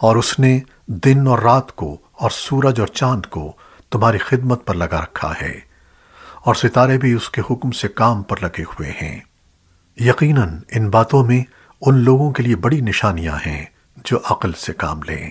اور اس نے دن اور رات کو اور سورج اور چاند کو تمہاری خدمت پر لگا رکھا ہے اور ستارے بھی اس کے حکم سے کام پر لگے ہوئے ہیں۔ یقیناً ان باتوں میں ان لوگوں کے لیے بڑی نشانیاں ہیں جو عقل سے کام لیں۔